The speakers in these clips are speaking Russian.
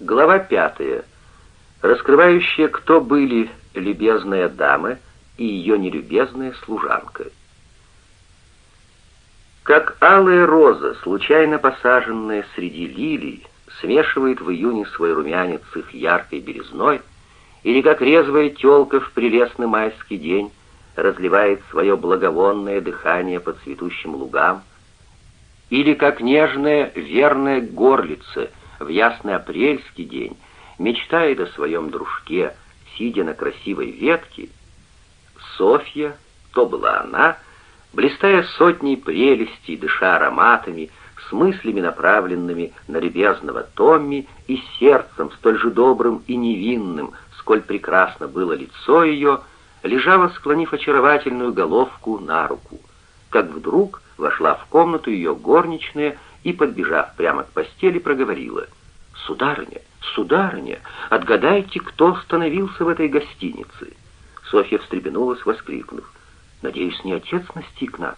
Глава пятая, раскрывающая, кто были любезная дама и ее нелюбезная служанка. Как алая роза, случайно посаженная среди лилий, смешивает в июне свой румянец с их яркой белизной, или как резвая тёлка в прелестный майский день разливает свое благовонное дыхание по цветущим лугам, или как нежная верная горлица в ясный апрельский день мечтает о своем дружке, сидя на красивой ветке, Софья, то была она, блистая сотней прелестей, дыша ароматами, с мыслями, направленными на любезного Томми, и сердцем столь же добрым и невинным, сколь прекрасно было лицо ее, лежала, склонив очаровательную головку на руку, как вдруг вошла в комнату ее горничная и, подбежав прямо к постели, проговорила «Сударыня, сударыня, отгадайте, кто становился в этой гостинице?» Софья встрепенулась, воскликнув «Надеюсь, не отец настиг нас?»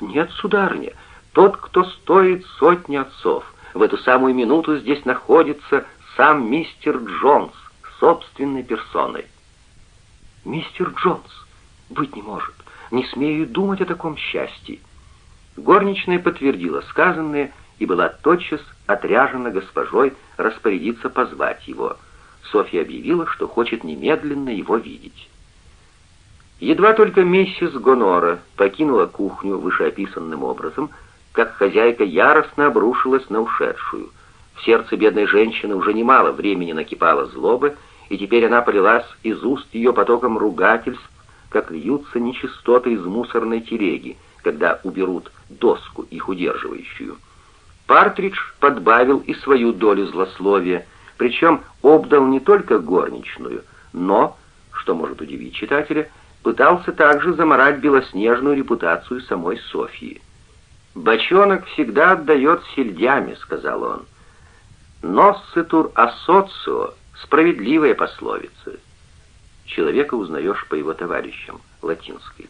«Нет, сударыня, тот, кто стоит сотни отцов. В эту самую минуту здесь находится сам мистер Джонс собственной персоной». «Мистер Джонс, быть не может, не смею думать о таком счастье». Горничная подтвердила сказанное и была тотчас отряжена госпожой распорядиться позвать его. Софья объявила, что хочет немедленно его видеть. Едва только миссис Гонора покинула кухню вышеописанным образом, как хозяйка яростно обрушилась на ушедшую. В сердце бедной женщины уже немало времени накипало злобы, и теперь она полилась из уст ее потоком ругательств, как льются нечистоты из мусорной телеги, когда уберут доску, их удерживающую. Партридж подбавил и свою долю злословия, причем обдал не только горничную, но, что может удивить читателя, пытался также заморать белоснежную репутацию самой Софьи. «Бочонок всегда отдает сельдями», — сказал он. «Носсетур ассоцио» — справедливая пословица. Человека узнаешь по его товарищам, латинской.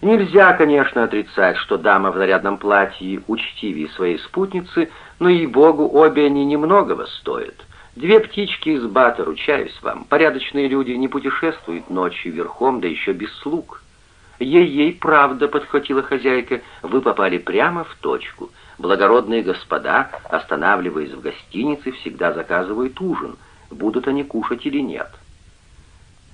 Нельзя, конечно, отрицать, что дама в нарядном платье учтивее своей спутницы, но, ей-богу, обе они немногого стоят. Две птички из бата, ручаюсь вам. Порядочные люди не путешествуют ночью верхом, да еще без слуг. Ей-ей, правда, подхватила хозяйка, вы попали прямо в точку. Благородные господа, останавливаясь в гостинице, всегда заказывают ужин, будут они кушать или нет.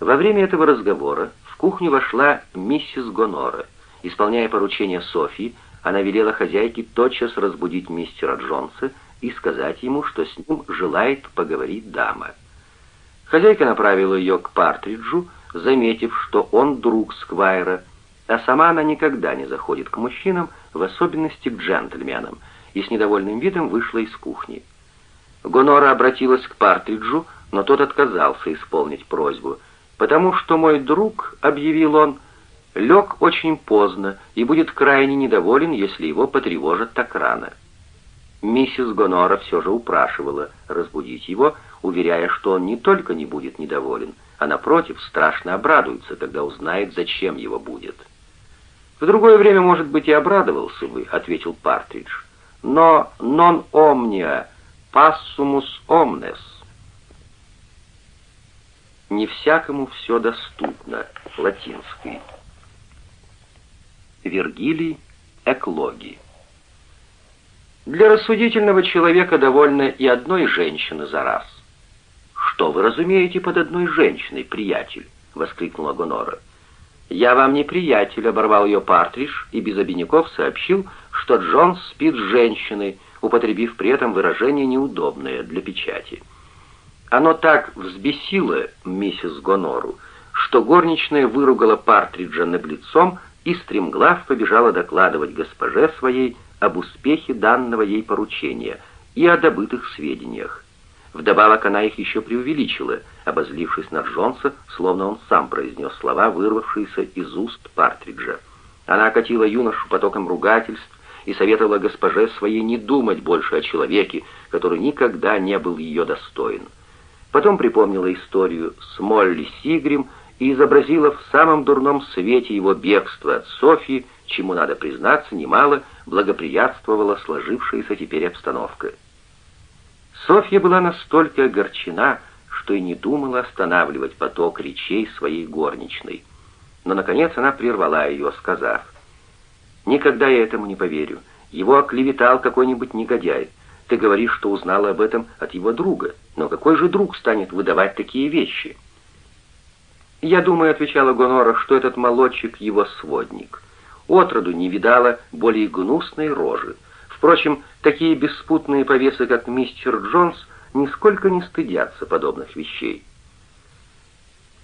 Во время этого разговора кухню вошла миссис Гонора. Исполняя поручение Софии, она велела хозяйке тотчас разбудить мистера Джонса и сказать ему, что с ним желает поговорить дама. Хозяйка направила ее к Партриджу, заметив, что он друг Сквайра, а сама она никогда не заходит к мужчинам, в особенности к джентльменам, и с недовольным видом вышла из кухни. Гонора обратилась к Партриджу, но тот отказался исполнить просьбу — «Потому что мой друг, — объявил он, — лег очень поздно и будет крайне недоволен, если его потревожат так рано». Миссис Гонора все же упрашивала разбудить его, уверяя, что он не только не будет недоволен, а напротив страшно обрадуется, когда узнает, зачем его будет. «В другое время, может быть, и обрадовался бы», — ответил Партридж. «Но non omnia passumus omnes» не всякому все доступно, латинский. Вергилий, Эклоги. Для рассудительного человека довольно и одной женщины за раз. «Что вы разумеете под одной женщиной, приятель?» — воскликнула Гонора. «Я вам не приятель», — оборвал ее Партриш и без обиняков сообщил, что Джонс спит с женщиной, употребив при этом выражение неудобное для печати. Оно так взбесило миссис Гонору, что горничная выругала Партриджа наглецом и стремглав побежала докладывать госпоже своей об успехе данного ей поручения и о добытых сведениях. Вдобавок она их еще преувеличила, обозлившись на Джонса, словно он сам произнес слова, вырвавшиеся из уст Партриджа. Она окатила юношу потоком ругательств и советовала госпоже своей не думать больше о человеке, который никогда не был ее достоин. Потом припомнила историю с Молли Сигрим и изобразила в самом дурном свете его бегство от Софьи, чему, надо признаться, немало благоприятствовала сложившаяся теперь обстановка. Софья была настолько огорчена, что и не думала останавливать поток речей своей горничной. Но, наконец, она прервала ее, сказав, «Никогда я этому не поверю. Его оклеветал какой-нибудь негодяй. Ты говоришь, что узнала об этом от его друга. Но какой же друг станет выдавать такие вещи?» «Я думаю», — отвечала Гонора, — «что этот молодчик его сводник. Отроду не видала более гнусной рожи. Впрочем, такие беспутные повесы, как мистер Джонс, нисколько не стыдятся подобных вещей».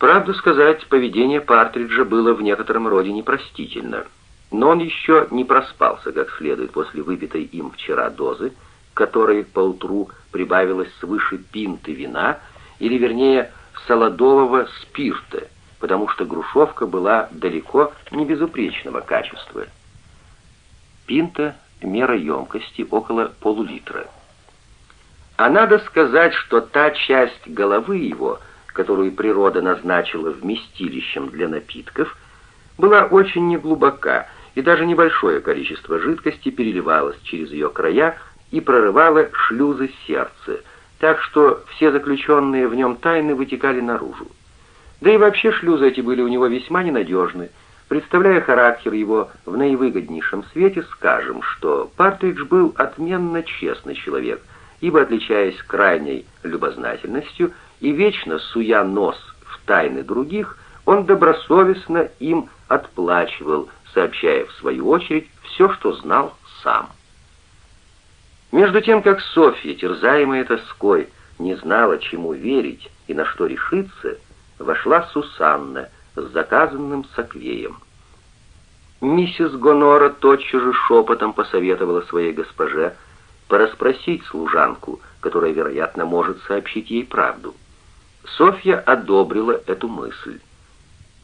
Правду сказать, поведение Партриджа было в некотором роде непростительно. Но он еще не проспался как следует после выпитой им вчера дозы, которой поутру прибавилось свыше пинты вина, или вернее солодового спирта, потому что грушевка была далеко не безупречного качества. Пинта — мера емкости около полулитра. А надо сказать, что та часть головы его, которую природа назначила вместилищем для напитков, была очень неглубока, и даже небольшое количество жидкости переливалось через ее края и прорывало шлюзы сердца, так что все заключенные в нем тайны вытекали наружу. Да и вообще шлюзы эти были у него весьма ненадежны. Представляя характер его в наивыгоднейшем свете, скажем, что Партридж был отменно честный человек, ибо, отличаясь крайней любознательностью и вечно суя нос в тайны других, он добросовестно им отплачивал, сообщая в свою очередь все, что знал сам. Между тем, как Софья, терзаемая тоской, не знала, чему верить и на что решиться, вошла Сусанна с заказанным саквеем. Миссис Гонора тотчас же шепотом посоветовала своей госпоже порасспросить служанку, которая, вероятно, может сообщить ей правду. Софья одобрила эту мысль.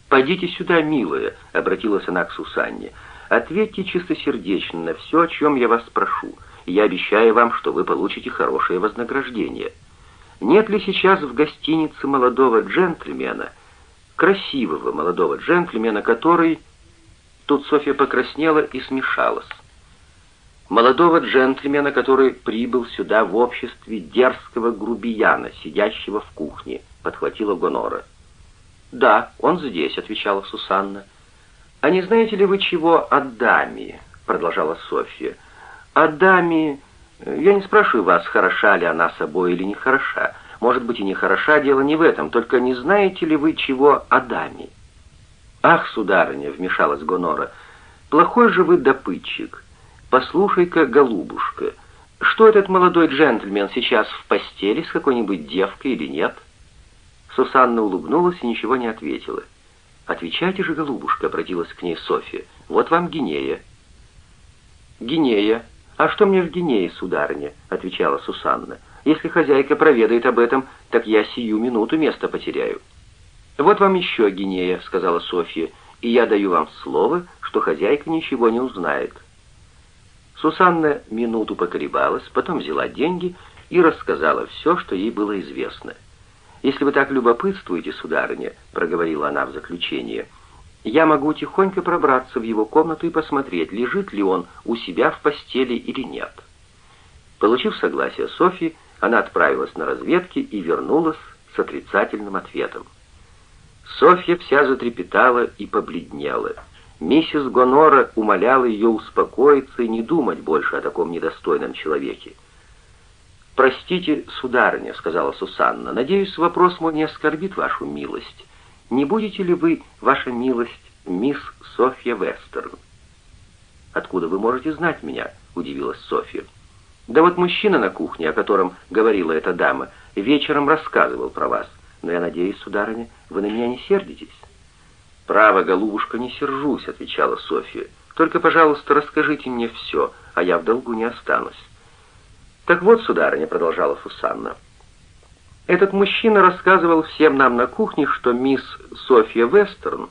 «Пойдите сюда, милая», — обратилась она к Сусанне. «Ответьте чистосердечно на все, о чем я вас прошу я обещаю вам, что вы получите хорошее вознаграждение. Нет ли сейчас в гостинице молодого джентльмена, красивого молодого джентльмена, который...» Тут Софья покраснела и смешалась. Молодого джентльмена, который прибыл сюда в обществе дерзкого грубияна, сидящего в кухне, подхватила Гонора. «Да, он здесь», — отвечала Сусанна. «А не знаете ли вы чего о даме?» — продолжала Софья. О даме... Я не спрашиваю вас, хороша ли она собой или не хороша. Может быть и не хороша, дело не в этом, только не знаете ли вы чего о даме? Ах, сударыня, вмешалась Гонора, плохой же вы допытчик. Послушай-ка, голубушка, что этот молодой джентльмен сейчас в постели с какой-нибудь девкой или нет? Сусанна улыбнулась и ничего не ответила. «Отвечайте же, голубушка», — обратилась к ней Софья. «Вот вам Гинея». «Гинея», «А что мне в Гинее, сударыня?» — отвечала Сусанна. «Если хозяйка проведает об этом, так я сию минуту место потеряю». «Вот вам еще Гинея», — сказала Софья, «и я даю вам слово, что хозяйка ничего не узнает». Сусанна минуту поколебалась, потом взяла деньги и рассказала все, что ей было известно. «Если вы так любопытствуете, сударыня», — проговорила она в заключение, — я могу тихонько пробраться в его комнату и посмотреть, лежит ли он у себя в постели или нет. Получив согласие Софьи, она отправилась на разведки и вернулась с отрицательным ответом. Софья вся затрепетала и побледнела. Миссис Гонора умоляла ее успокоиться и не думать больше о таком недостойном человеке. «Простите, сударыня», — сказала Сусанна, — «надеюсь, вопрос мой не оскорбит вашу милость. Не будете ли вы, ваша милость, мисс Софья Вестерн?» «Откуда вы можете знать меня?» — удивилась Софья. «Да вот мужчина на кухне, о котором говорила эта дама, вечером рассказывал про вас. Но я надеюсь, сударыня, вы на меня не сердитесь?» «Право, голубушка, не сержусь», — отвечала Софья. «Только, пожалуйста, расскажите мне все, а я в долгу не останусь». «Так вот, сударыня», — продолжала Сусанна, — этот мужчина рассказывал всем нам на кухне, что мисс Софья Вестерн,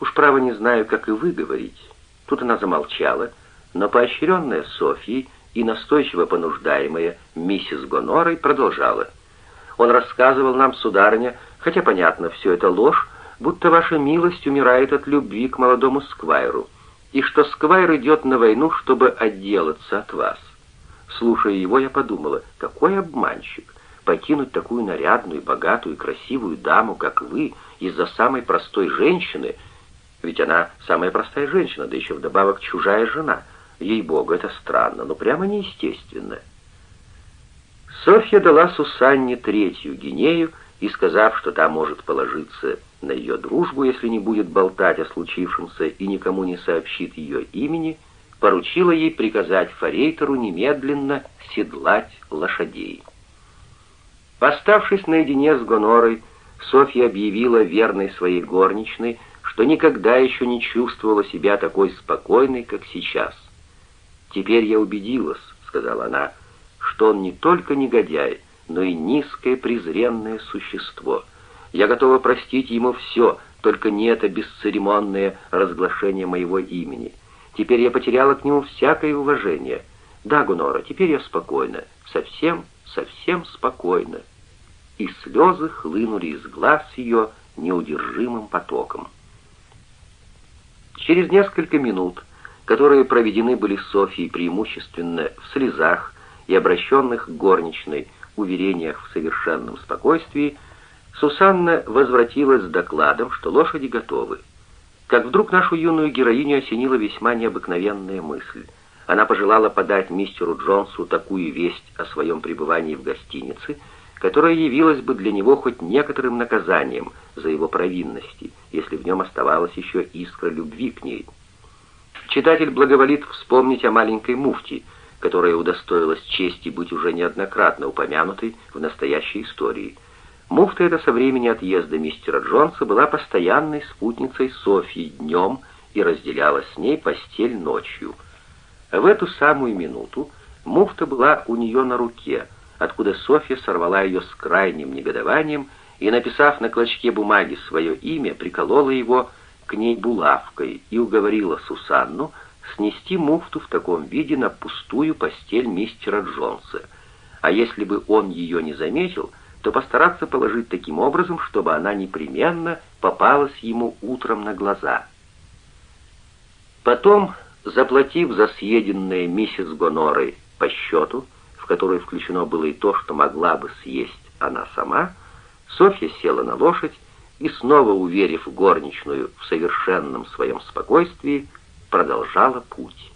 уж право не знаю, как и вы говорить. Тут она замолчала, но поощренная Софьей и настойчиво понуждаемая миссис Гонорой продолжала. Он рассказывал нам, сударыня, хотя, понятно, все это ложь, будто ваша милость умирает от любви к молодому сквайру, и что сквайр идет на войну, чтобы отделаться от вас. Слушая его, я подумала, какой обманщик покинуть такую нарядную, богатую и красивую даму, как вы, из-за самой простой женщины, ведь она самая простая женщина, да еще вдобавок чужая жена. Ей-богу, это странно, но прямо неестественно. Софья дала Сусанне третью гинею и, сказав, что та может положиться на ее дружбу, если не будет болтать о случившемся и никому не сообщит ее имени, поручила ей приказать форейтеру немедленно седлать лошадей. Поставшись наедине с Гонорой, Софья объявила верной своей горничной, что никогда еще не чувствовала себя такой спокойной, как сейчас. «Теперь я убедилась», — сказала она, — «что он не только негодяй, но и низкое презренное существо. Я готова простить ему все, только не это бесцеремонное разглашение моего имени. Теперь я потеряла к нему всякое уважение. Да, Гунора, теперь я спокойна, совсем, совсем спокойна». И слезы хлынули из глаз ее неудержимым потоком. Через несколько минут, которые проведены были Софией преимущественно в слезах и обращенных к горничной уверениях в совершенном спокойствии, Сусанна возвратилась с докладом, что лошади готовы. Как вдруг нашу юную героиню осенила весьма необыкновенная мысль. Она пожелала подать мистеру Джонсу такую весть о своем пребывании в гостинице, которая явилась бы для него хоть некоторым наказанием за его провинности, если в нем оставалась еще искра любви к ней. Читатель благоволит вспомнить о маленькой муфте, которая удостоилась чести быть уже неоднократно упомянутой в настоящей истории. Муфта эта со времени отъезда мистера Джонса была постоянной спутницей Софьи днем и разделяла с ней постель ночью. В эту самую минуту муфта была у нее на руке, откуда Софья сорвала ее с крайним негодованием и, написав на клочке бумаги свое имя, приколола его к ней булавкой и уговорила Сусанну снести муфту в таком виде на пустую постель мистера Джонса, а если бы он ее не заметил, то постараться положить таким образом, чтобы она непременно попалась ему утром на глаза. Потом, заплатив за съеденное миссис Гонорой по счету, в которую включено было и то, что могла бы съесть она сама, Софья села на лошадь и, снова уверив горничную в совершенном своем спокойствии, продолжала путь.